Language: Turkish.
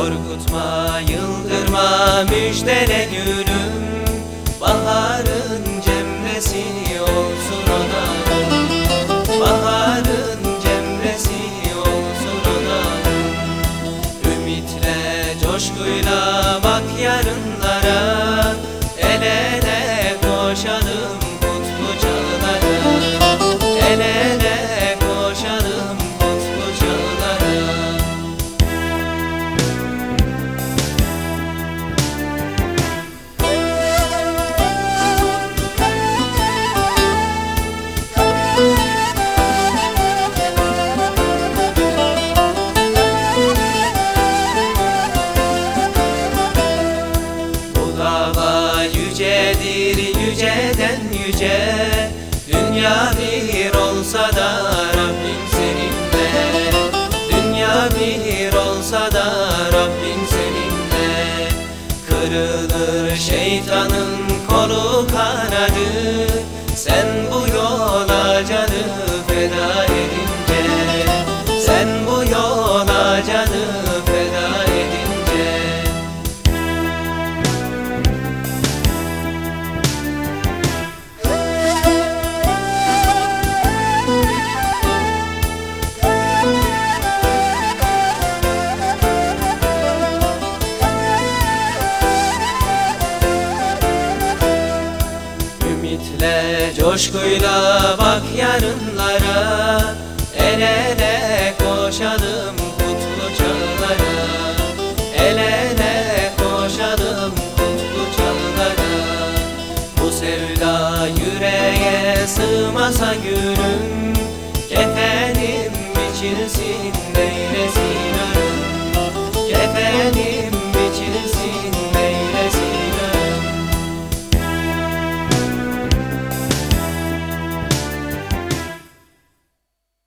Korkutma, yıldırma, müjdele günüm Baharın cemresi olsun odam Baharın cemresi olsun odam Ümitle, coşkuyla bak yarın. Dava yücedir yüceden yüce. Dünya bir olsa da Rabbim seninle. Dünya bir olsa da Rabbim seninle. Kırılır şeytanın kolu kanadı. Sen bu coşkuyla bak yarınlara. El ele koşalım kutlu çağlara. El ele koşalım kutlu çağlara. Bu sevda yüreğe sığmasa gülüm Kefenim biçilsin